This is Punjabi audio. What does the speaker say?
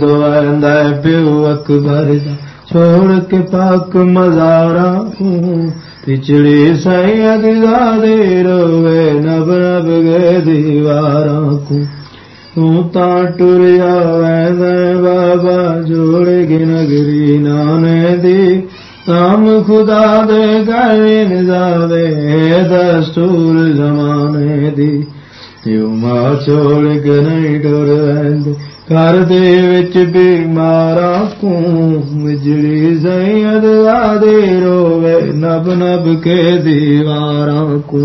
ਦੁਆਂਦਾ ਪਿਉ ਅਕਬਰ ਦਾ ਛੋੜ ਕੇ ਪਾਕ ਮਜ਼ਾਰਾ ਹੂੰ। ਪਿਛੜੇ ਦਾ ਦੇ ਰਵੇ ਨਬ ਨਬ ਗਏ ਦੀਵਾਰਾਂ ਕੋ ਤੂੰ ਤਾਂ ਟੁਰਿਆ ਵੈਦੈ ਬਾਬਾ ਜੋੜ ਕੇ ਨਗਰੀ ਨਾਨੇ ਦੀ। ਤਾਮ ਖੁਦਾ ਦੇ ਗਏ ਨਿਜ਼ਾਦੇ ਦਸਤੂਰ ਜ਼ਮਾਨੇ ਦੀ। ਯੂ ਮਾ ਛੋੜ ਕੇ ਨਹੀਂ ਡਰਦੇ ਘਰ ਦੇ ਵਿੱਚ ਬਿਮਾਰਾਂ ਕੋ ਮਿਜੜੀ ਜ਼ੈਦ ਆਦੇ ਰੋਵੇ। ਨਬ ਨਬ ਕੇ ਦੀਵਾਰਾਂ ਕੋ